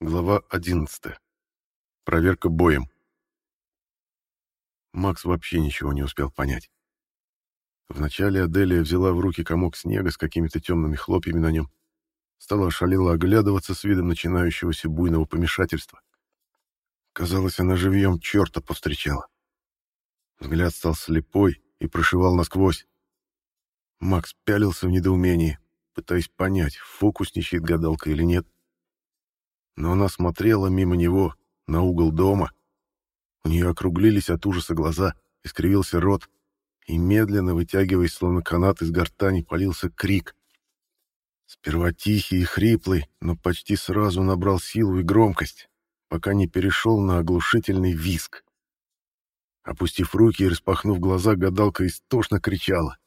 Глава 11. Проверка боем. Макс вообще ничего не успел понять. Вначале Аделия взяла в руки комок снега с какими-то темными хлопьями на нем, стала ошалело оглядываться с видом начинающегося буйного помешательства. Казалось, она живьем черта повстречала. Взгляд стал слепой и прошивал насквозь. Макс пялился в недоумении, пытаясь понять, фокусничает гадалка или нет но она смотрела мимо него, на угол дома. У нее округлились от ужаса глаза, искривился рот, и медленно, вытягиваясь словно канат из гортани, полился крик. Сперва тихий и хриплый, но почти сразу набрал силу и громкость, пока не перешел на оглушительный визг. Опустив руки и распахнув глаза, гадалка истошно кричала.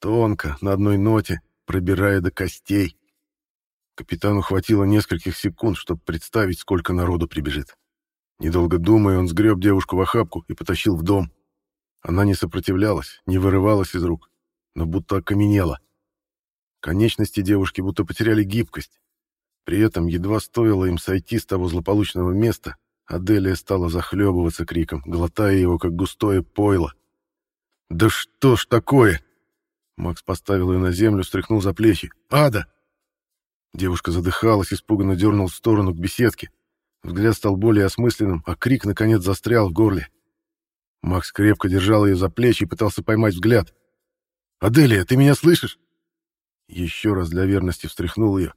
Тонко, на одной ноте, пробирая до костей. Капитану хватило нескольких секунд, чтобы представить, сколько народу прибежит. Недолго думая, он сгреб девушку в охапку и потащил в дом. Она не сопротивлялась, не вырывалась из рук, но будто окаменела. Конечности девушки будто потеряли гибкость. При этом едва стоило им сойти с того злополучного места, Аделия стала захлебываться криком, глотая его, как густое пойло. «Да что ж такое?» Макс поставил ее на землю, стряхнул за плечи. «Ада!» Девушка задыхалась, испуганно дернул в сторону к беседке. Взгляд стал более осмысленным, а крик, наконец, застрял в горле. Макс крепко держал ее за плечи и пытался поймать взгляд. «Аделия, ты меня слышишь?» Еще раз для верности встряхнул ее.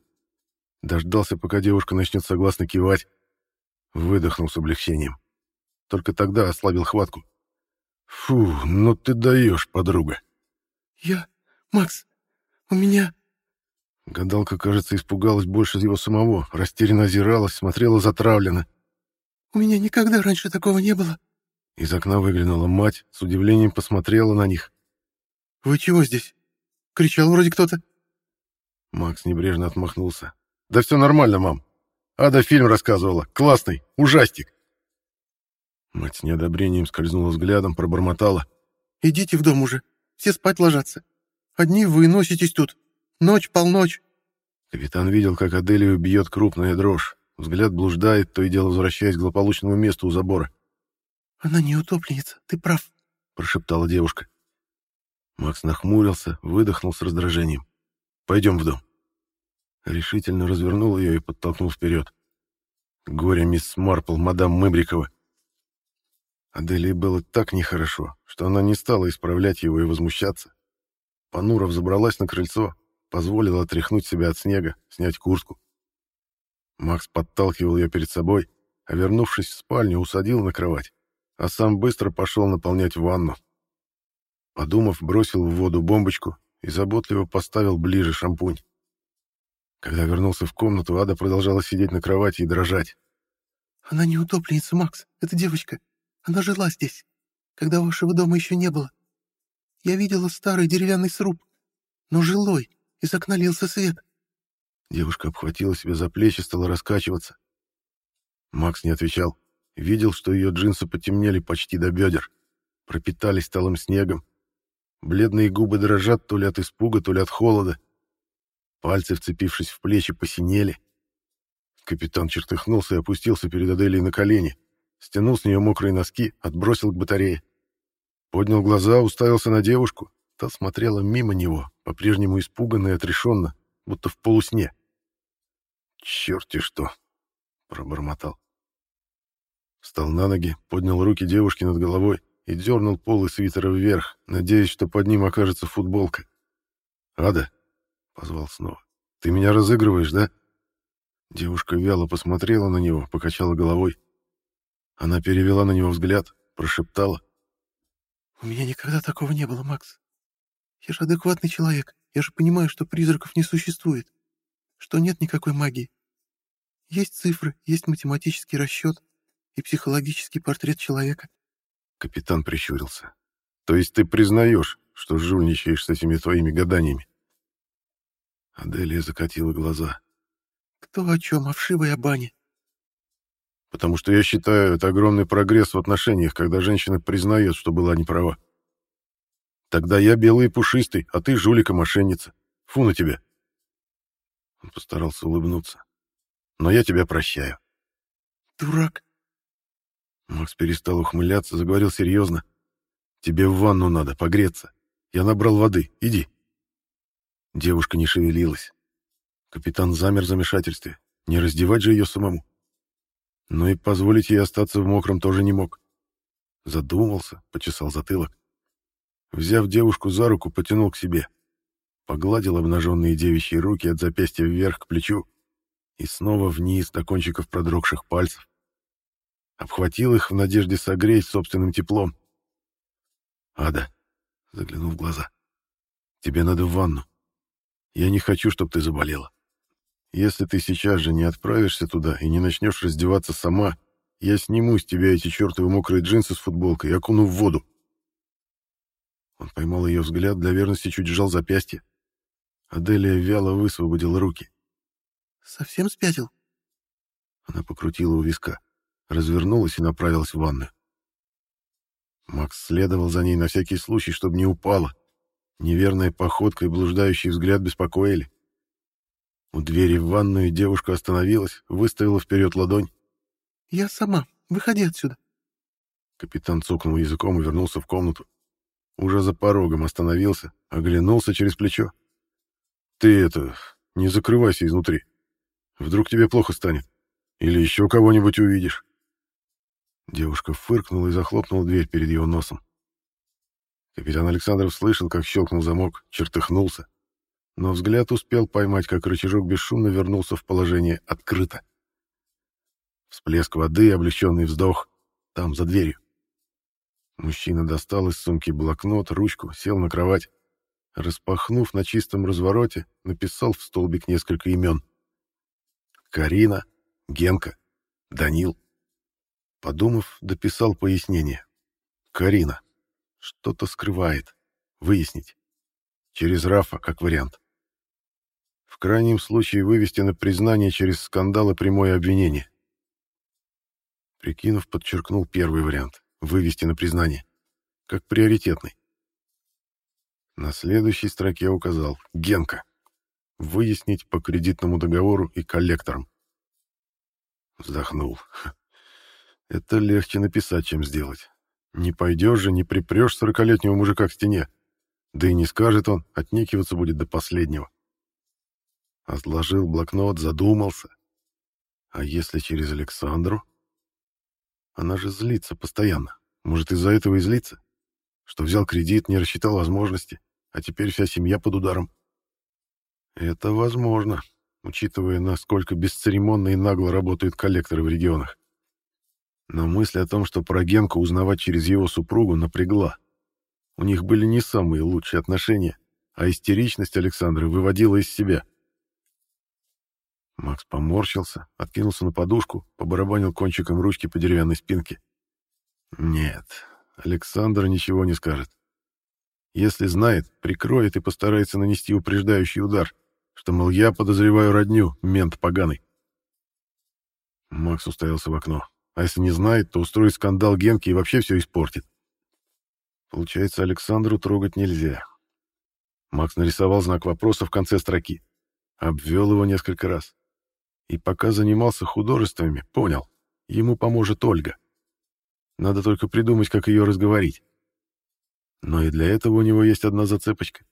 Дождался, пока девушка начнет согласно кивать. Выдохнул с облегчением. Только тогда ослабил хватку. «Фу, ну ты даешь, подруга!» «Я... Макс, у меня...» Гадалка, кажется, испугалась больше его самого, растерянно озиралась, смотрела затравленно. «У меня никогда раньше такого не было». Из окна выглянула мать, с удивлением посмотрела на них. «Вы чего здесь? Кричал вроде кто-то». Макс небрежно отмахнулся. «Да все нормально, мам. Ада фильм рассказывала. Классный. Ужастик». Мать с неодобрением скользнула взглядом, пробормотала. «Идите в дом уже. Все спать ложатся. Одни вы носитесь тут. Ночь, полночь. Капитан видел, как Аделию бьет крупная дрожь. Взгляд блуждает, то и дело возвращаясь к злополучному месту у забора. «Она не утопленница, ты прав», — прошептала девушка. Макс нахмурился, выдохнул с раздражением. «Пойдем в дом». Решительно развернул ее и подтолкнул вперед. Горе мисс Марпл, мадам Мыбрикова. Аделии было так нехорошо, что она не стала исправлять его и возмущаться. Пануров забралась на крыльцо, позволил отряхнуть себя от снега, снять куртку. Макс подталкивал ее перед собой, а вернувшись в спальню, усадил на кровать, а сам быстро пошел наполнять ванну. Подумав, бросил в воду бомбочку и заботливо поставил ближе шампунь. Когда вернулся в комнату, Ада продолжала сидеть на кровати и дрожать. «Она не утопленница, Макс, это девочка. Она жила здесь, когда вашего дома еще не было. Я видела старый деревянный сруб, но жилой, из окна лился свет. Девушка обхватила себя за плечи, стала раскачиваться. Макс не отвечал. Видел, что ее джинсы потемнели почти до бедер. Пропитались талым снегом. Бледные губы дрожат то ли от испуга, то ли от холода. Пальцы, вцепившись в плечи, посинели. Капитан чертыхнулся и опустился перед Аделией на колени. Стянул с нее мокрые носки, отбросил к батарее. Поднял глаза, уставился на девушку. Та смотрела мимо него, по-прежнему испуганно и отрешенно, будто в полусне. «Черт-те что!» — пробормотал. Встал на ноги, поднял руки девушки над головой и дернул полы свитера вверх, надеясь, что под ним окажется футболка. «Ада!» — позвал снова. «Ты меня разыгрываешь, да?» Девушка вяло посмотрела на него, покачала головой. Она перевела на него взгляд, прошептала. «У меня никогда такого не было, Макс. Я же адекватный человек. Я же понимаю, что призраков не существует. Что нет никакой магии. Есть цифры, есть математический расчет и психологический портрет человека. Капитан прищурился. То есть ты признаешь, что жульничаешь с этими твоими гаданиями? Аделия закатила глаза. Кто о чем, о вшивой о бане? Потому что я считаю, это огромный прогресс в отношениях, когда женщина признает, что была неправа. Тогда я белый и пушистый, а ты жулика-мошенница. Фу на тебя. Он постарался улыбнуться. Но я тебя прощаю. дурак!» Макс перестал ухмыляться, заговорил серьезно. «Тебе в ванну надо, погреться. Я набрал воды. Иди». Девушка не шевелилась. Капитан замер в замешательстве. Не раздевать же ее самому. Но и позволить ей остаться в мокром тоже не мог. Задумался, почесал затылок. Взяв девушку за руку, потянул к себе. Погладил обнаженные девичьи руки от запястья вверх к плечу и снова вниз до кончиков продрогших пальцев. Обхватил их в надежде согреть собственным теплом. «Ада», — заглянул в глаза, — «тебе надо в ванну. Я не хочу, чтобы ты заболела. Если ты сейчас же не отправишься туда и не начнешь раздеваться сама, я сниму с тебя эти чертовы мокрые джинсы с футболкой и окуну в воду». Он поймал ее взгляд, для верности чуть сжал запястье. Аделия вяло высвободила руки. «Совсем спятил?» Она покрутила у виска, развернулась и направилась в ванную. Макс следовал за ней на всякий случай, чтобы не упала. Неверная походка и блуждающий взгляд беспокоили. У двери в ванную девушка остановилась, выставила вперед ладонь. «Я сама. Выходи отсюда». Капитан цокнул языком и вернулся в комнату. Уже за порогом остановился, оглянулся через плечо. «Ты это, не закрывайся изнутри. Вдруг тебе плохо станет. Или еще кого-нибудь увидишь». Девушка фыркнула и захлопнула дверь перед его носом. Капитан Александров слышал, как щелкнул замок, чертыхнулся. Но взгляд успел поймать, как рычажок бесшумно вернулся в положение «открыто». Всплеск воды, облегченный вздох. Там, за дверью. Мужчина достал из сумки блокнот, ручку, сел на кровать. Распахнув на чистом развороте, написал в столбик несколько имен. Карина, Генка, Данил. Подумав, дописал пояснение. Карина. Что-то скрывает. Выяснить. Через Рафа, как вариант. В крайнем случае вывести на признание через скандал и прямое обвинение. Прикинув, подчеркнул первый вариант — вывести на признание. Как приоритетный. На следующей строке указал «Генка». Выяснить по кредитному договору и коллекторам. Вздохнул. Это легче написать, чем сделать. Не пойдешь же, не припрешь сорокалетнего мужика к стене. Да и не скажет он, отнекиваться будет до последнего. Отложил блокнот, задумался. А если через Александру? Она же злится постоянно. Может, из-за этого и злится? Что взял кредит, не рассчитал возможности, а теперь вся семья под ударом. Это возможно, учитывая, насколько бесцеремонно и нагло работают коллекторы в регионах. Но мысль о том, что про Генку узнавать через его супругу, напрягла. У них были не самые лучшие отношения, а истеричность Александры выводила из себя. Макс поморщился, откинулся на подушку, побарабанил кончиком ручки по деревянной спинке. Нет, Александр ничего не скажет. Если знает, прикроет и постарается нанести упреждающий удар, что, мол, я подозреваю родню, мент поганый. Макс уставился в окно. А если не знает, то устроит скандал Генки и вообще все испортит. Получается, Александру трогать нельзя. Макс нарисовал знак вопроса в конце строки. Обвел его несколько раз. И пока занимался художествами, понял, ему поможет Ольга. Надо только придумать, как ее разговорить. Но и для этого у него есть одна зацепочка.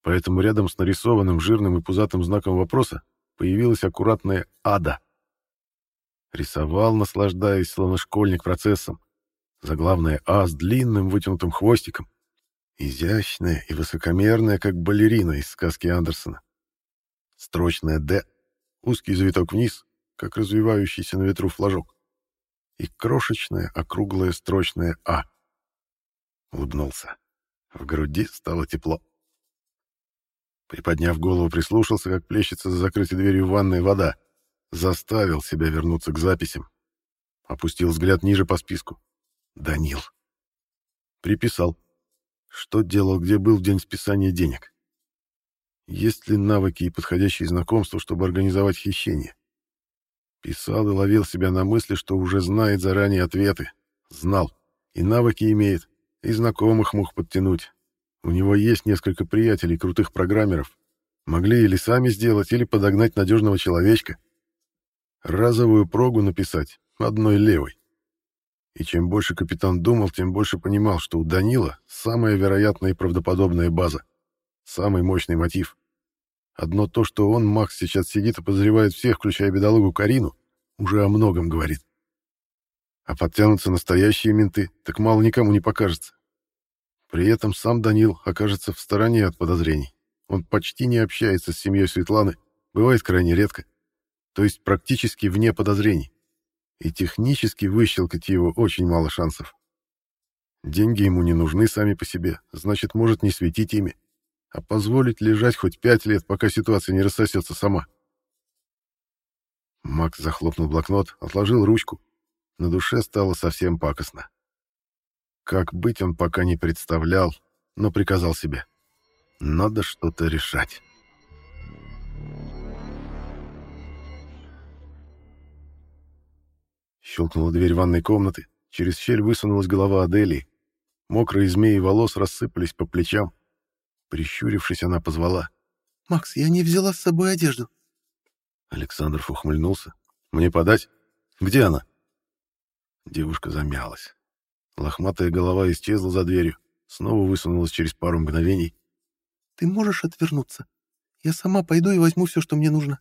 Поэтому рядом с нарисованным жирным и пузатым знаком вопроса появилась аккуратная «Ада». Рисовал, наслаждаясь, словно школьник процессом. Заглавная «А» с длинным вытянутым хвостиком. Изящная и высокомерная, как балерина из сказки Андерсона. Строчная «Д», узкий завиток вниз, как развивающийся на ветру флажок. И крошечная, округлая строчная «А». Улыбнулся. В груди стало тепло. Приподняв голову, прислушался, как плещется за закрытой дверью ванной вода. Заставил себя вернуться к записям. Опустил взгляд ниже по списку. Данил. Приписал. Что делал, где был в день списания денег? Есть ли навыки и подходящие знакомства, чтобы организовать хищение? Писал и ловил себя на мысли, что уже знает заранее ответы. Знал. И навыки имеет, и знакомых мог подтянуть. У него есть несколько приятелей, крутых программеров. Могли или сами сделать, или подогнать надежного человечка. Разовую прогу написать, одной левой. И чем больше капитан думал, тем больше понимал, что у Данила самая вероятная и правдоподобная база, самый мощный мотив. Одно то, что он, Макс, сейчас сидит и подозревает всех, включая бедологу Карину, уже о многом говорит. А подтянутся настоящие менты, так мало никому не покажется. При этом сам Данил окажется в стороне от подозрений. Он почти не общается с семьей Светланы, бывает крайне редко. То есть практически вне подозрений. И технически выщелкать его очень мало шансов. Деньги ему не нужны сами по себе, значит, может не светить ими, а позволить лежать хоть пять лет, пока ситуация не рассосется сама. Макс захлопнул блокнот, отложил ручку. На душе стало совсем пакостно. Как быть он пока не представлял, но приказал себе. Надо что-то решать. Щелкнула дверь ванной комнаты. Через щель высунулась голова Аделии. Мокрые змеи волос рассыпались по плечам. Прищурившись, она позвала. «Макс, я не взяла с собой одежду». Александров ухмыльнулся. «Мне подать? Где она?» Девушка замялась. Лохматая голова исчезла за дверью, снова высунулась через пару мгновений. «Ты можешь отвернуться? Я сама пойду и возьму все, что мне нужно».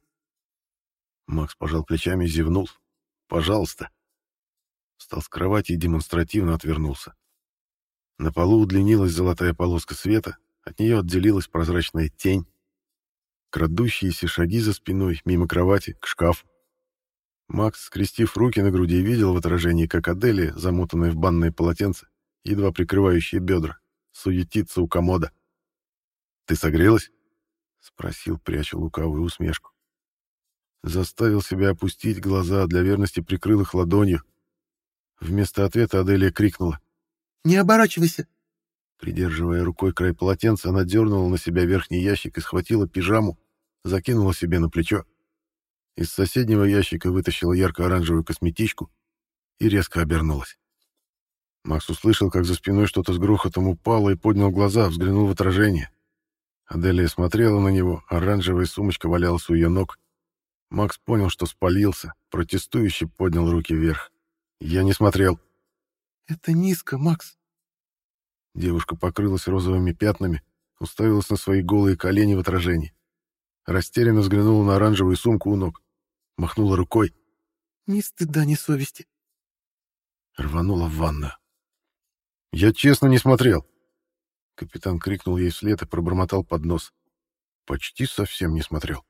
Макс пожал плечами и зевнул. «Пожалуйста». Встал с кровати и демонстративно отвернулся. На полу удлинилась золотая полоска света, от нее отделилась прозрачная тень. Крадущиеся шаги за спиной, мимо кровати, к шкафу. Макс, скрестив руки на груди, видел в отражении, как Аделия, замотанная в банное полотенце, едва прикрывающие бедра, суетится у комода. «Ты согрелась?» — спросил, пряча лукавую усмешку. Заставил себя опустить глаза, для верности прикрыл их ладонью. Вместо ответа Аделия крикнула. «Не оборачивайся!» Придерживая рукой край полотенца, она дернула на себя верхний ящик и схватила пижаму, закинула себе на плечо. Из соседнего ящика вытащила ярко-оранжевую косметичку и резко обернулась. Макс услышал, как за спиной что-то с грохотом упало и поднял глаза, взглянул в отражение. Аделия смотрела на него, оранжевая сумочка валялась у ее ног. Макс понял, что спалился, протестующий поднял руки вверх. «Я не смотрел». «Это низко, Макс». Девушка покрылась розовыми пятнами, уставилась на свои голые колени в отражении. Растерянно взглянула на оранжевую сумку у ног махнула рукой. «Ни стыда, ни совести». Рванула в ванную. «Я честно не смотрел!» Капитан крикнул ей вслед и пробормотал под нос. Почти совсем не смотрел.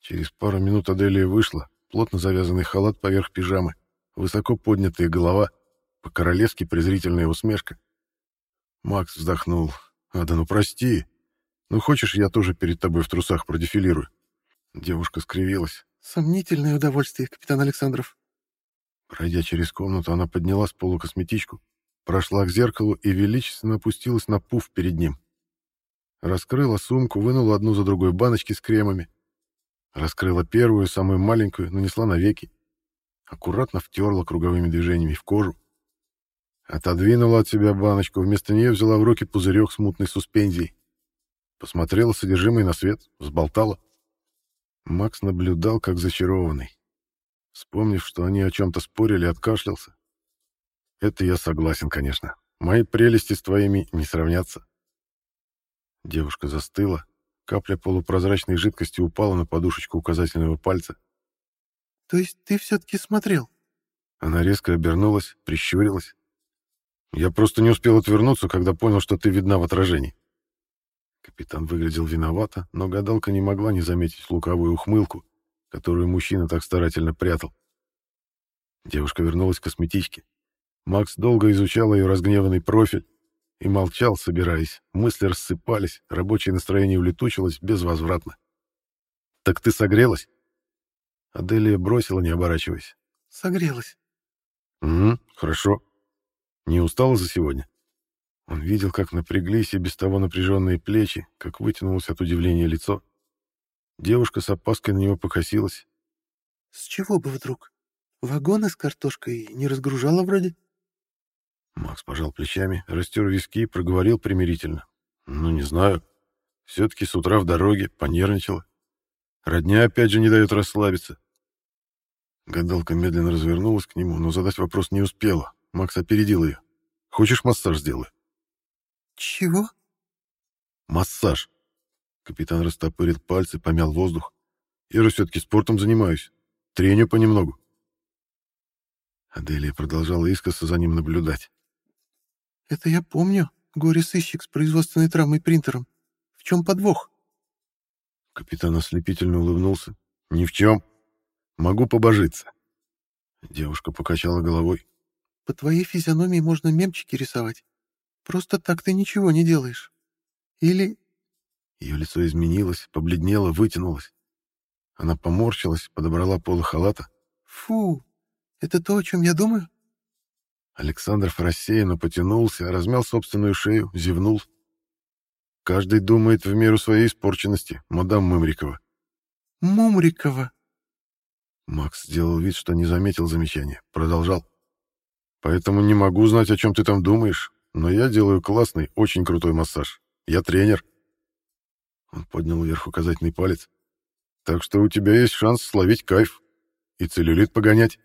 Через пару минут Аделия вышла, плотно завязанный халат поверх пижамы, высоко поднятая голова, по-королевски презрительная усмешка. Макс вздохнул. «Ада, ну прости. Ну хочешь, я тоже перед тобой в трусах продефилирую?» Девушка скривилась. «Сомнительное удовольствие, капитан Александров». Пройдя через комнату, она подняла с полу косметичку, прошла к зеркалу и величественно опустилась на пуф перед ним. Раскрыла сумку, вынула одну за другой баночки с кремами. Раскрыла первую, самую маленькую, нанесла на веки. Аккуратно втерла круговыми движениями в кожу. Отодвинула от себя баночку, вместо нее взяла в руки пузырек с мутной суспензией. Посмотрела содержимое на свет, взболтала. Макс наблюдал, как зачарованный. Вспомнив, что они о чем-то спорили, откашлялся. «Это я согласен, конечно. Мои прелести с твоими не сравнятся». Девушка застыла. Капля полупрозрачной жидкости упала на подушечку указательного пальца. «То есть ты все-таки смотрел?» Она резко обернулась, прищурилась. «Я просто не успел отвернуться, когда понял, что ты видна в отражении». Капитан выглядел виновато, но гадалка не могла не заметить лукавую ухмылку, которую мужчина так старательно прятал. Девушка вернулась к косметичке. Макс долго изучал ее разгневанный профиль и молчал, собираясь. Мысли рассыпались, рабочее настроение улетучилось безвозвратно. «Так ты согрелась?» Аделия бросила, не оборачиваясь. «Согрелась». «Угу, хорошо. Не устала за сегодня?» Он видел, как напряглись и без того напряженные плечи, как вытянулось от удивления лицо. Девушка с опаской на него покосилась. «С чего бы вдруг? Вагоны с картошкой не разгружала вроде?» Макс пожал плечами, растер виски и проговорил примирительно. «Ну, не знаю. Все-таки с утра в дороге понервничала. Родня опять же не дает расслабиться». Гадалка медленно развернулась к нему, но задать вопрос не успела. Макс опередил ее. «Хочешь массаж сделаю?» «Чего?» «Массаж». Капитан растопырил пальцы, помял воздух. «Я же все-таки спортом занимаюсь. Треню понемногу». Аделия продолжала искоса за ним наблюдать. «Это я помню. Горе-сыщик с производственной травмой принтером. В чем подвох?» Капитан ослепительно улыбнулся. «Ни в чем. Могу побожиться». Девушка покачала головой. «По твоей физиономии можно мемчики рисовать. Просто так ты ничего не делаешь. Или...» Ее лицо изменилось, побледнело, вытянулось. Она поморщилась, подобрала полы халата. «Фу, это то, о чем я думаю?» Александров рассеянно потянулся, размял собственную шею, зевнул. Каждый думает в меру своей испорченности, мадам Мымрикова. «Мумрикова!» Макс сделал вид, что не заметил замечания. Продолжал. «Поэтому не могу знать, о чем ты там думаешь, но я делаю классный, очень крутой массаж. Я тренер». Он поднял вверх указательный палец. «Так что у тебя есть шанс словить кайф и целлюлит погонять».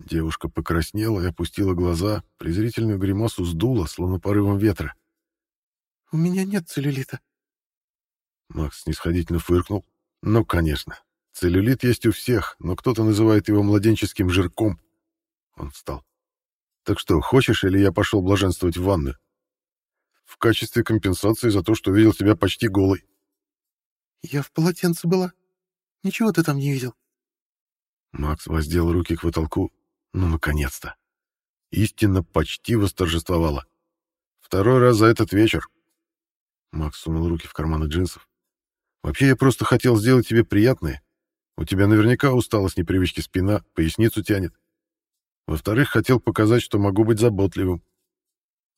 Девушка покраснела и опустила глаза, презрительную гримасу сдула, словно порывом ветра. У меня нет целлюлита. Макс снисходительно фыркнул. Ну, конечно. Целлюлит есть у всех, но кто-то называет его младенческим жирком. Он встал. Так что, хочешь, или я пошел блаженствовать в ванную? В качестве компенсации за то, что видел тебя почти голой. Я в полотенце была. Ничего ты там не видел. Макс воздел руки к потолку. Ну, наконец-то. Истина почти восторжествовала. Второй раз за этот вечер. Макс сунул руки в карманы джинсов. «Вообще, я просто хотел сделать тебе приятное. У тебя наверняка устала с непривычки спина, поясницу тянет. Во-вторых, хотел показать, что могу быть заботливым.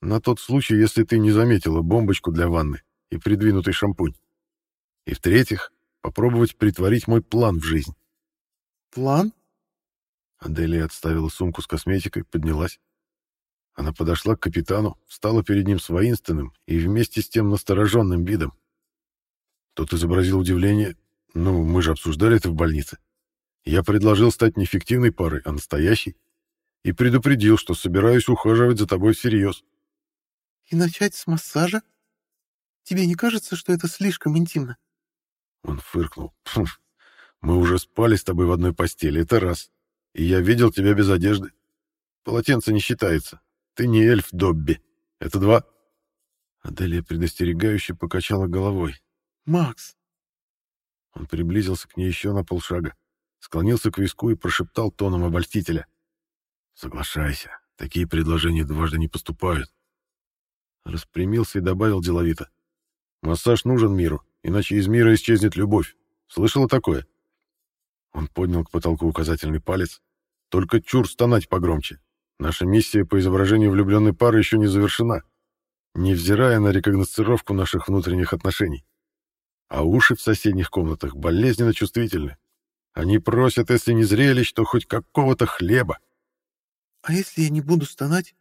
На тот случай, если ты не заметила бомбочку для ванны и придвинутый шампунь. И в-третьих, попробовать притворить мой план в жизнь». «План?» Аделия отставила сумку с косметикой, поднялась. Она подошла к капитану, встала перед ним с воинственным и вместе с тем настороженным видом. Тот изобразил удивление. «Ну, мы же обсуждали это в больнице. Я предложил стать не фиктивной парой, а настоящей. И предупредил, что собираюсь ухаживать за тобой всерьез». «И начать с массажа? Тебе не кажется, что это слишком интимно?» Он фыркнул. «Хм, «Мы уже спали с тобой в одной постели, это раз. И я видел тебя без одежды. Полотенце не считается. Ты не эльф Добби. Это два. Аделия предостерегающе покачала головой. Макс. Он приблизился к ней еще на полшага, склонился к виску и прошептал тоном обольстителя. «Соглашайся, такие предложения дважды не поступают». Распрямился и добавил деловито. «Массаж нужен миру, иначе из мира исчезнет любовь. Слышала такое?» Он поднял к потолку указательный палец. «Только чур стонать погромче, Наша миссия по изображению влюбленной пары еще не завершена, невзирая на рекогносцировку наших внутренних отношений. А уши в соседних комнатах болезненно чувствительны. Они просят, если не зрелищ, то хоть какого-то хлеба. — А если я не буду стонать?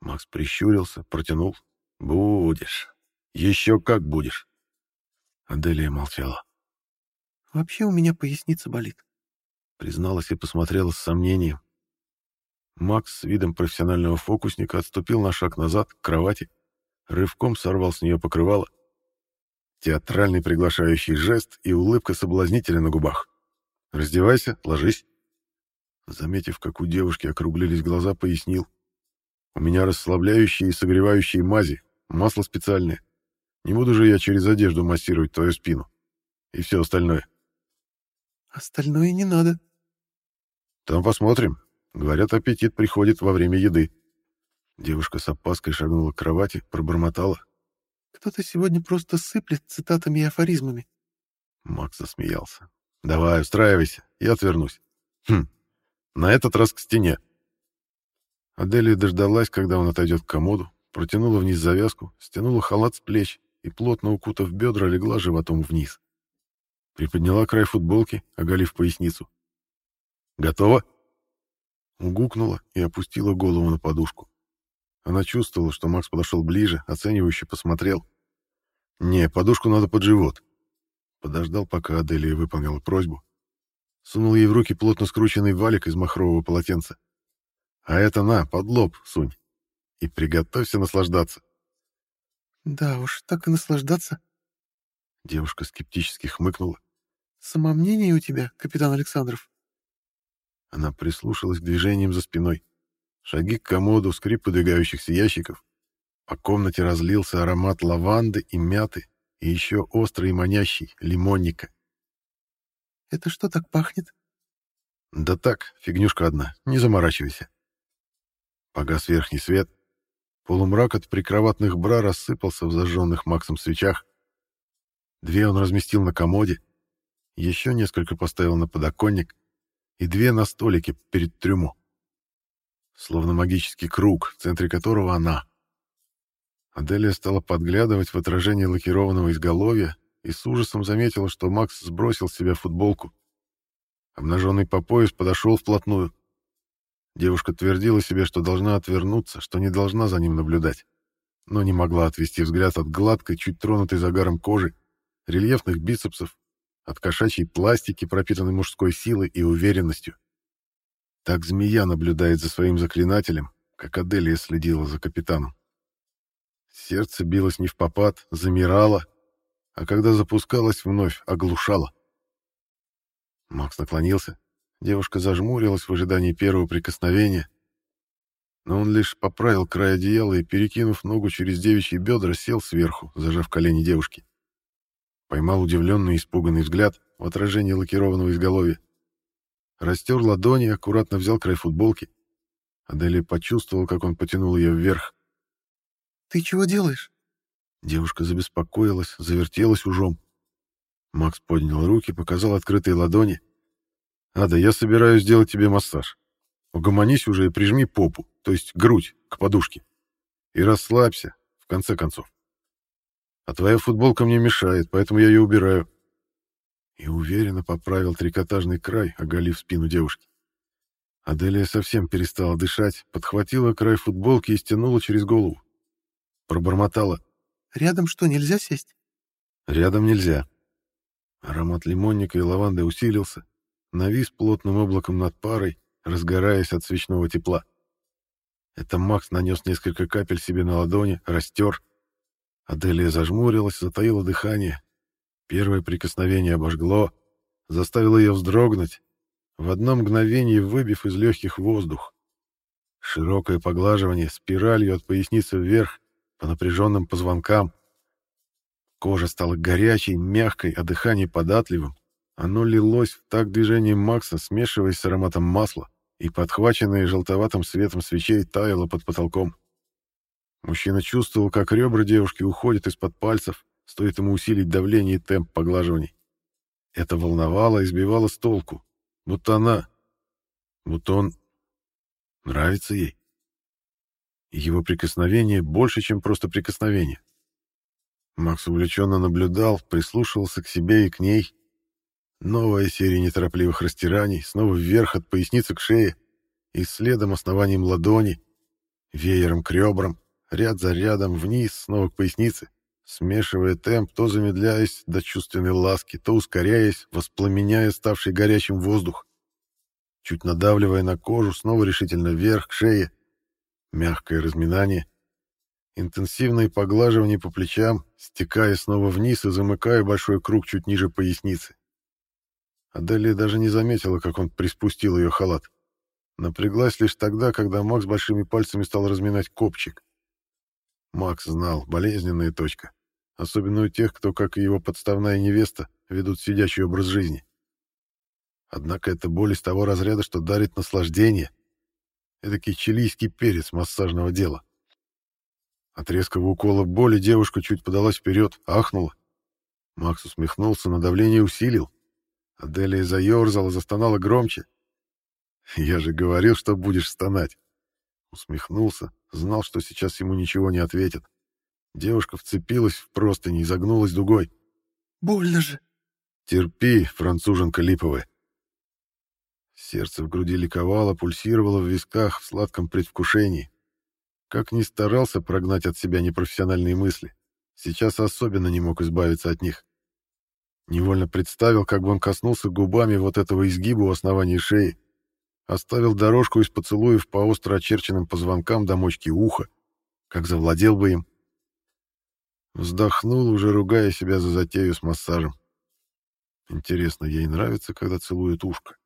Макс прищурился, протянул. — Будешь. Еще как будешь. Аделия молчала. — Вообще у меня поясница болит. Призналась и посмотрела с сомнением. Макс с видом профессионального фокусника отступил на шаг назад, к кровати, рывком сорвал с нее покрывало. Театральный приглашающий жест и улыбка соблазнителя на губах. «Раздевайся, ложись». Заметив, как у девушки округлились глаза, пояснил. «У меня расслабляющие и согревающие мази, масло специальное. Не буду же я через одежду массировать твою спину. И все остальное». «Остальное не надо». «Там посмотрим. Говорят, аппетит приходит во время еды. Девушка с опаской шагнула к кровати, пробормотала. «Кто-то сегодня просто сыплет цитатами и афоризмами». Макс засмеялся. «Давай, устраивайся, я отвернусь. Хм, на этот раз к стене». Аделия дождалась, когда он отойдет к комоду, протянула вниз завязку, стянула халат с плеч и, плотно укутав бедра, легла животом вниз. Приподняла край футболки, оголив поясницу. «Готово?» Гукнула и опустила голову на подушку. Она чувствовала, что Макс подошел ближе, оценивающе посмотрел. «Не, подушку надо под живот». Подождал, пока Аделия выполнила просьбу. Сунул ей в руки плотно скрученный валик из махрового полотенца. «А это на, под лоб, сунь. И приготовься наслаждаться». «Да уж, так и наслаждаться». Девушка скептически хмыкнула. «Самомнение у тебя, капитан Александров?» Она прислушалась к движениям за спиной. Шаги к комоду, скрип подвигающихся ящиков. По комнате разлился аромат лаванды и мяты, и еще острый и манящий лимонника. «Это что так пахнет?» «Да так, фигнюшка одна, не заморачивайся». Погас верхний свет. Полумрак от прикроватных бра рассыпался в зажженных Максом свечах. Две он разместил на комоде, еще несколько поставил на подоконник и две на столике перед трюмо. Словно магический круг, в центре которого она. Аделия стала подглядывать в отражение лакированного изголовья и с ужасом заметила, что Макс сбросил с себя футболку. Обнаженный по пояс подошел вплотную. Девушка твердила себе, что должна отвернуться, что не должна за ним наблюдать, но не могла отвести взгляд от гладкой, чуть тронутой загаром кожи, рельефных бицепсов, от кошачьей пластики, пропитанной мужской силой и уверенностью. Так змея наблюдает за своим заклинателем, как Аделия следила за капитаном. Сердце билось не в попад, замирало, а когда запускалось, вновь оглушало. Макс наклонился. Девушка зажмурилась в ожидании первого прикосновения, но он лишь поправил край одеяла и, перекинув ногу через девичьи бедра, сел сверху, зажав колени девушки. Поймал удивленный и испуганный взгляд в отражении лакированного изголовья. Растер ладони, аккуратно взял край футболки. Аделия почувствовал, как он потянул ее вверх. «Ты чего делаешь?» Девушка забеспокоилась, завертелась ужом. Макс поднял руки, показал открытые ладони. «Ада, я собираюсь сделать тебе массаж. Угомонись уже и прижми попу, то есть грудь, к подушке. И расслабься, в конце концов. А твоя футболка мне мешает, поэтому я ее убираю». И уверенно поправил трикотажный край, оголив спину девушки. Аделия совсем перестала дышать, подхватила край футболки и стянула через голову. Пробормотала. «Рядом что, нельзя сесть?» «Рядом нельзя». Аромат лимонника и лаванды усилился, навис плотным облаком над парой, разгораясь от свечного тепла. Это Макс нанес несколько капель себе на ладони, растер. Аделия зажмурилась, затаила дыхание. Первое прикосновение обожгло, заставило ее вздрогнуть, в одно мгновение выбив из легких воздух. Широкое поглаживание спиралью от поясницы вверх, по напряженным позвонкам. Кожа стала горячей, мягкой, а дыхание податливым. Оно лилось в такт движением Макса, смешиваясь с ароматом масла, и, подхваченное желтоватым светом свечей, таяло под потолком. Мужчина чувствовал, как ребра девушки уходят из-под пальцев, стоит ему усилить давление и темп поглаживаний. Это волновало и сбивало с толку, будто она, будто он нравится ей его прикосновение больше, чем просто прикосновение. Макс увлеченно наблюдал, прислушивался к себе и к ней. Новая серия неторопливых растираний, снова вверх от поясницы к шее, и следом основанием ладони, веером к ребрам, ряд за рядом, вниз, снова к пояснице, смешивая темп, то замедляясь до чувственной ласки, то ускоряясь, воспламеняя ставший горячим воздух. Чуть надавливая на кожу, снова решительно вверх, к шее, мягкое разминание, интенсивное поглаживание по плечам, стекая снова вниз и замыкая большой круг чуть ниже поясницы. Аделия даже не заметила, как он приспустил ее халат. Напряглась лишь тогда, когда Макс большими пальцами стал разминать копчик. Макс знал, болезненная точка, особенно у тех, кто, как и его подставная невеста, ведут сидячий образ жизни. Однако это боль из того разряда, что дарит наслаждение, Эдакий чилийский перец массажного дела. От резкого укола боли девушка чуть подалась вперед, ахнула. Макс усмехнулся, но давление усилил. Аделия заерзала, застонала громче. «Я же говорил, что будешь стонать!» Усмехнулся, знал, что сейчас ему ничего не ответят. Девушка вцепилась в простыни и загнулась дугой. «Больно же!» «Терпи, француженка липовая!» Сердце в груди ликовало, пульсировало в висках в сладком предвкушении. Как ни старался прогнать от себя непрофессиональные мысли, сейчас особенно не мог избавиться от них. Невольно представил, как бы он коснулся губами вот этого изгиба у основания шеи, оставил дорожку из поцелуев по остро очерченным позвонкам до мочки уха, как завладел бы им. Вздохнул, уже ругая себя за затею с массажем. Интересно, ей нравится, когда целуют ушко?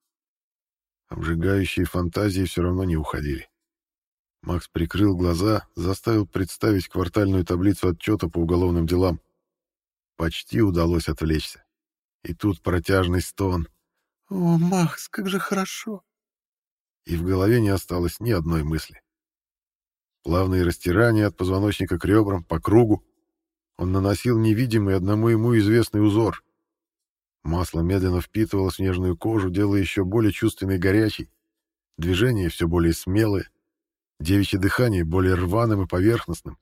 Обжигающие фантазии все равно не уходили. Макс прикрыл глаза, заставил представить квартальную таблицу отчета по уголовным делам. Почти удалось отвлечься. И тут протяжный стон. «О, Макс, как же хорошо!» И в голове не осталось ни одной мысли. Плавные растирания от позвоночника к ребрам, по кругу. Он наносил невидимый одному ему известный узор. Масло медленно впитывалось в нежную кожу, делая еще более чувственной горячей. Движения все более смелые. Девичье дыхание более рваным и поверхностным.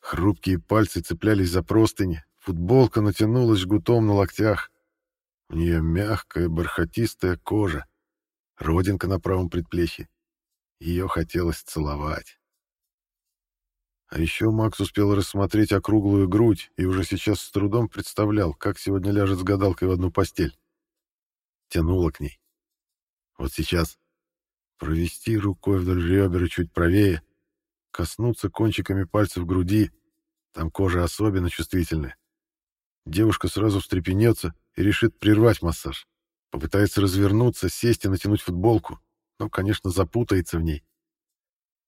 Хрупкие пальцы цеплялись за простыни, футболка натянулась жгутом на локтях. У нее мягкая, бархатистая кожа, родинка на правом предплечье. Ее хотелось целовать. А еще Макс успел рассмотреть округлую грудь и уже сейчас с трудом представлял, как сегодня ляжет с гадалкой в одну постель. Тянуло к ней. Вот сейчас провести рукой вдоль ребер чуть правее, коснуться кончиками пальцев груди, там кожа особенно чувствительная. Девушка сразу встрепенется и решит прервать массаж. Попытается развернуться, сесть и натянуть футболку, но, конечно, запутается в ней.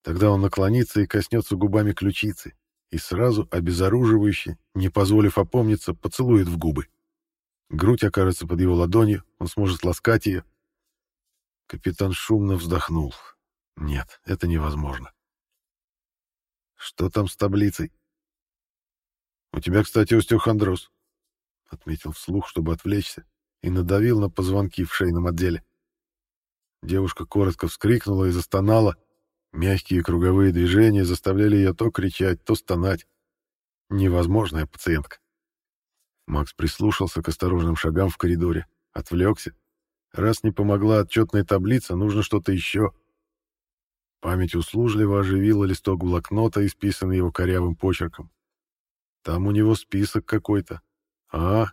Тогда он наклонится и коснется губами ключицы, и сразу, обезоруживающе, не позволив опомниться, поцелует в губы. Грудь окажется под его ладонью, он сможет ласкать ее, Капитан шумно вздохнул. Нет, это невозможно. Что там с таблицей? У тебя, кстати, остеохондроз, отметил вслух, чтобы отвлечься, и надавил на позвонки в шейном отделе. Девушка коротко вскрикнула и застонала. Мягкие круговые движения заставляли ее то кричать, то стонать. Невозможная пациентка. Макс прислушался к осторожным шагам в коридоре, отвлекся Раз не помогла отчетная таблица, нужно что-то еще. Память услужливо оживила листок блокнота, исписанный его корявым почерком. Там у него список какой-то. А,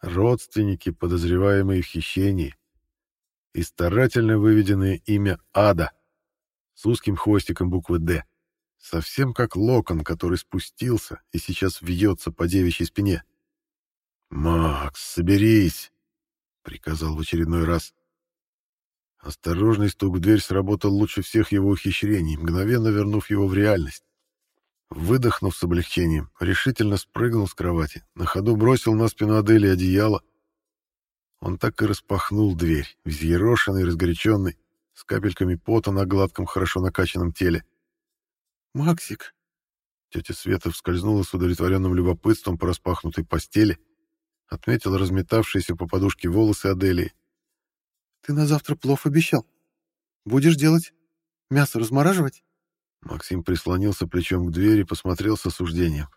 родственники, подозреваемые в хищении. И старательно выведенное имя Ада с узким хвостиком буквы «Д». Совсем как локон, который спустился и сейчас вьется по девичьей спине. «Макс, соберись!» — приказал в очередной раз. Осторожный стук в дверь сработал лучше всех его ухищрений, мгновенно вернув его в реальность. Выдохнув с облегчением, решительно спрыгнул с кровати, на ходу бросил на спину Адели одеяло. Он так и распахнул дверь, взъерошенный, разгоряченный, с капельками пота на гладком, хорошо накачанном теле. «Максик!» Тетя Света вскользнула с удовлетворенным любопытством по распахнутой постели, отметил разметавшиеся по подушке волосы Аделии. «Ты на завтра плов обещал. Будешь делать? Мясо размораживать?» Максим прислонился плечом к двери и посмотрел с осуждением.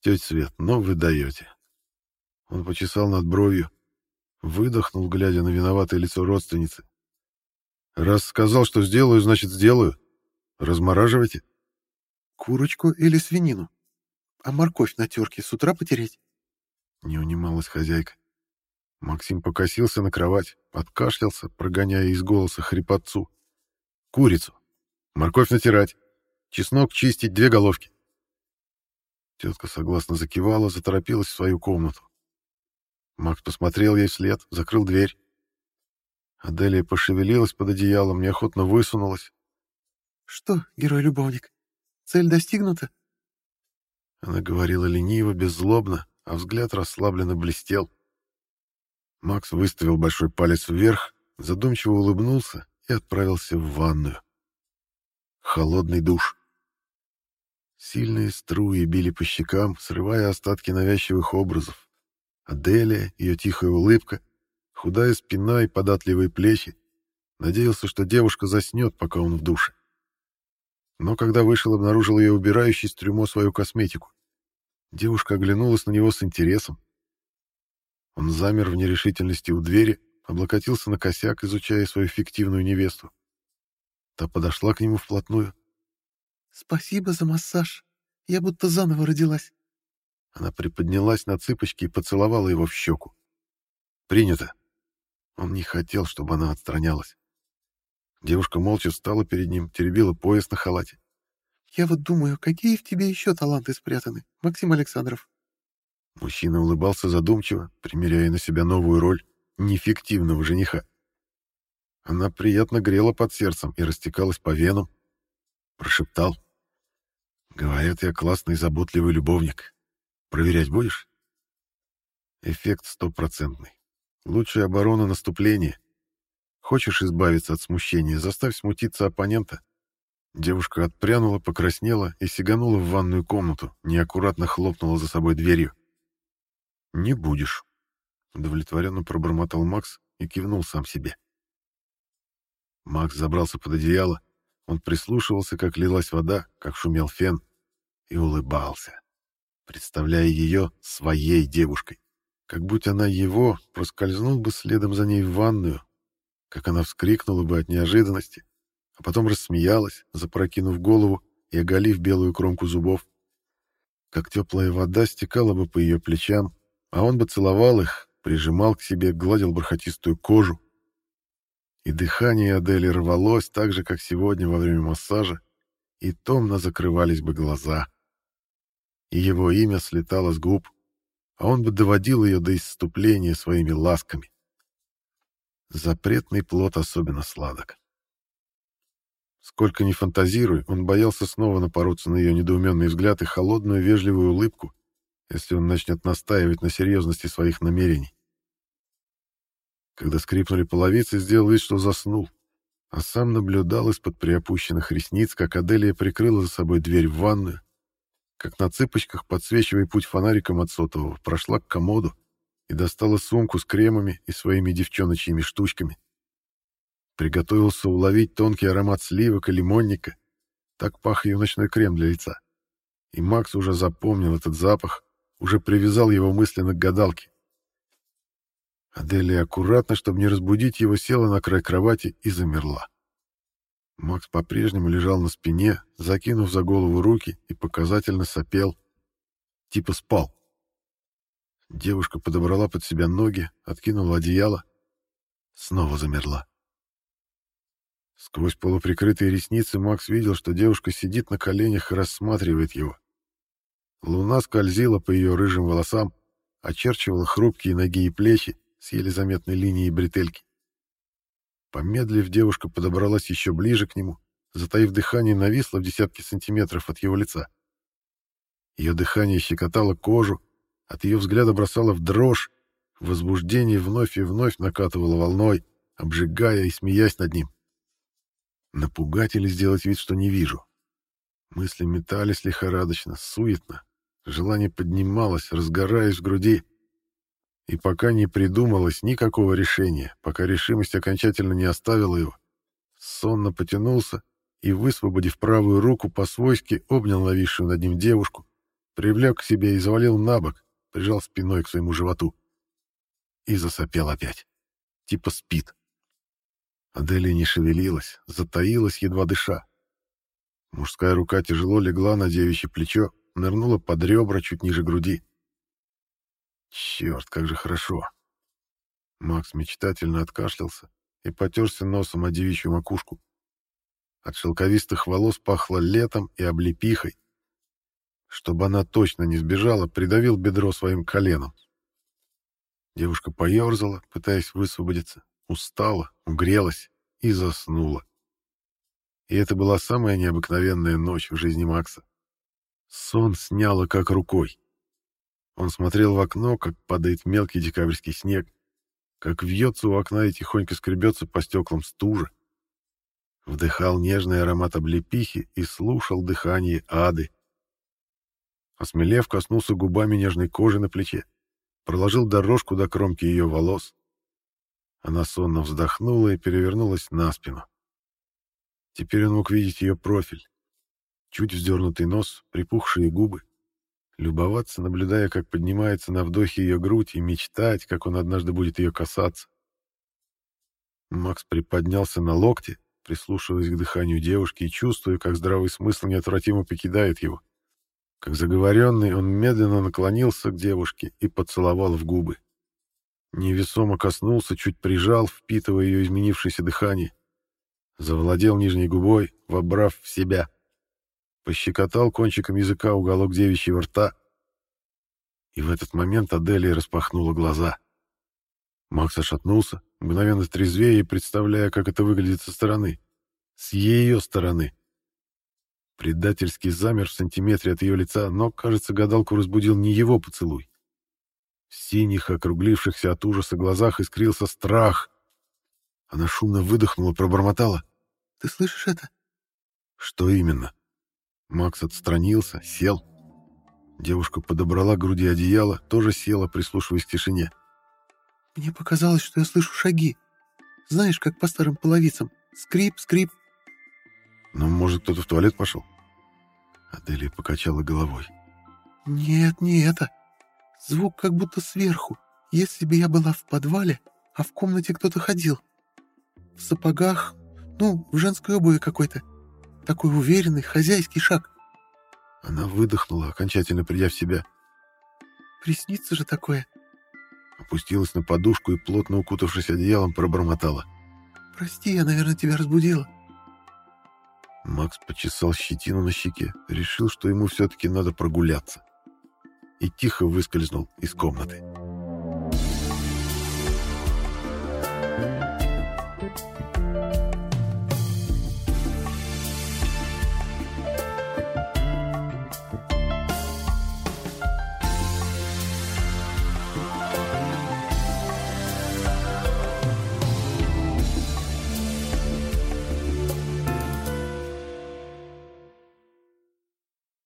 «Тетя Свет, ну вы даете». Он почесал над бровью, выдохнул, глядя на виноватое лицо родственницы. «Раз сказал, что сделаю, значит, сделаю. Размораживайте». «Курочку или свинину? А морковь на терке с утра потереть?» Не унималась хозяйка. Максим покосился на кровать, откашлялся, прогоняя из голоса хрипотцу. «Курицу. Морковь натирать. Чеснок чистить две головки». Тетка согласно закивала, заторопилась в свою комнату. Макс посмотрел ей вслед, закрыл дверь. Аделия пошевелилась под одеялом, неохотно высунулась. «Что, герой-любовник, цель достигнута?» Она говорила лениво, беззлобно, а взгляд расслабленно блестел. Макс выставил большой палец вверх, задумчиво улыбнулся и отправился в ванную. Холодный душ. Сильные струи били по щекам, срывая остатки навязчивых образов. Аделия, ее тихая улыбка, худая спина и податливые плечи. Надеялся, что девушка заснет, пока он в душе. Но когда вышел, обнаружил ее убирающей с трюмо свою косметику. Девушка оглянулась на него с интересом. Он замер в нерешительности у двери, облокотился на косяк, изучая свою фиктивную невесту. Та подошла к нему вплотную. «Спасибо за массаж. Я будто заново родилась». Она приподнялась на цыпочки и поцеловала его в щеку. «Принято!» Он не хотел, чтобы она отстранялась. Девушка молча встала перед ним, теребила пояс на халате. «Я вот думаю, какие в тебе еще таланты спрятаны, Максим Александров?» Мужчина улыбался задумчиво, примеряя на себя новую роль неэффективного жениха. Она приятно грела под сердцем и растекалась по венам. Прошептал. «Говорят, я классный заботливый любовник. Проверять будешь?» Эффект стопроцентный. Лучшая оборона — наступление. Хочешь избавиться от смущения, заставь смутиться оппонента. Девушка отпрянула, покраснела и сиганула в ванную комнату, неаккуратно хлопнула за собой дверью. «Не будешь», — удовлетворенно пробормотал Макс и кивнул сам себе. Макс забрался под одеяло, он прислушивался, как лилась вода, как шумел фен, и улыбался, представляя ее своей девушкой. Как будь она его, проскользнул бы следом за ней в ванную, как она вскрикнула бы от неожиданности, а потом рассмеялась, запрокинув голову и оголив белую кромку зубов. Как теплая вода стекала бы по ее плечам, а он бы целовал их, прижимал к себе, гладил бархатистую кожу. И дыхание Адели рвалось так же, как сегодня во время массажа, и томно закрывались бы глаза. И его имя слетало с губ, а он бы доводил ее до исступления своими ласками. Запретный плод особенно сладок. Сколько ни фантазируй, он боялся снова напороться на ее недоуменный взгляд и холодную вежливую улыбку, если он начнет настаивать на серьезности своих намерений. Когда скрипнули половицы, сделал вид, что заснул, а сам наблюдал из-под приопущенных ресниц, как Аделия прикрыла за собой дверь в ванную, как на цыпочках, подсвечивая путь фонариком от сотового, прошла к комоду и достала сумку с кремами и своими девчоночьими штучками. Приготовился уловить тонкий аромат сливок и лимонника. Так пах ее ночной крем для лица. И Макс уже запомнил этот запах, уже привязал его мысленно к гадалке. Аделия аккуратно, чтобы не разбудить его, села на край кровати и замерла. Макс по-прежнему лежал на спине, закинув за голову руки и показательно сопел. Типа спал. Девушка подобрала под себя ноги, откинула одеяло. Снова замерла. Сквозь полуприкрытые ресницы Макс видел, что девушка сидит на коленях и рассматривает его. Луна скользила по ее рыжим волосам, очерчивала хрупкие ноги и плечи с еле заметной линией бретельки. Помедлив, девушка подобралась еще ближе к нему, затаив дыхание, нависла в десятки сантиметров от его лица. Ее дыхание щекотало кожу, от ее взгляда бросало в дрожь, возбуждение вновь и вновь накатывало волной, обжигая и смеясь над ним. Напугать или сделать вид, что не вижу. Мысли метались лихорадочно, суетно. Желание поднималось, разгораясь в груди. И пока не придумалось никакого решения, пока решимость окончательно не оставила его, сонно потянулся и, высвободив правую руку, по-свойски обнял нависшую над ним девушку, привлек к себе и завалил на бок, прижал спиной к своему животу. И засопел опять. Типа спит. Аделия не шевелилась, затаилась, едва дыша. Мужская рука тяжело легла на девичье плечо, нырнула под ребра чуть ниже груди. Черт, как же хорошо. Макс мечтательно откашлялся и потерся носом о девичью макушку. От шелковистых волос пахло летом и облепихой. Чтобы она точно не сбежала, придавил бедро своим коленом. Девушка поерзала, пытаясь высвободиться, устала, угрелась и заснула. И это была самая необыкновенная ночь в жизни Макса. Сон сняло как рукой. Он смотрел в окно, как падает мелкий декабрьский снег, как вьется у окна и тихонько скребется по стеклам стужа. Вдыхал нежный аромат облепихи и слушал дыхание ады. Осмелев, коснулся губами нежной кожи на плече, проложил дорожку до кромки ее волос. Она сонно вздохнула и перевернулась на спину. Теперь он мог видеть ее профиль. Чуть вздернутый нос, припухшие губы, любоваться, наблюдая, как поднимается на вдохе ее грудь, и мечтать, как он однажды будет ее касаться. Макс приподнялся на локте, прислушиваясь к дыханию девушки и чувствуя, как здравый смысл неотвратимо покидает его. Как заговоренный, он медленно наклонился к девушке и поцеловал в губы. Невесомо коснулся, чуть прижал, впитывая ее изменившееся дыхание. Завладел нижней губой, вобрав в себя. Пощекотал кончиком языка уголок девичьего рта. И в этот момент Аделия распахнула глаза. Макс ошатнулся, мгновенно трезвее представляя, как это выглядит со стороны. С ее стороны. Предательский замер в сантиметре от ее лица, но, кажется, гадалку разбудил не его поцелуй. В синих, округлившихся от ужаса глазах искрился страх. Она шумно выдохнула, пробормотала. «Ты слышишь это?» «Что именно?» Макс отстранился, сел. Девушка подобрала к груди одеяло, тоже села, прислушиваясь к тишине. «Мне показалось, что я слышу шаги. Знаешь, как по старым половицам. Скрип, скрип, ну, может, кто-то в туалет пошел? Аделия покачала головой. Нет, не это. Звук как будто сверху. Если бы я была в подвале, а в комнате кто-то ходил. В сапогах, ну, в женской обуви какой-то. Такой уверенный, хозяйский шаг. Она выдохнула, окончательно придя в себя. Приснится же такое. Опустилась на подушку и, плотно укутавшись одеялом, пробормотала. Прости, я, наверное, тебя разбудила. Макс почесал щетину на щеке, решил, что ему все-таки надо прогуляться. И тихо выскользнул из комнаты. Thank you.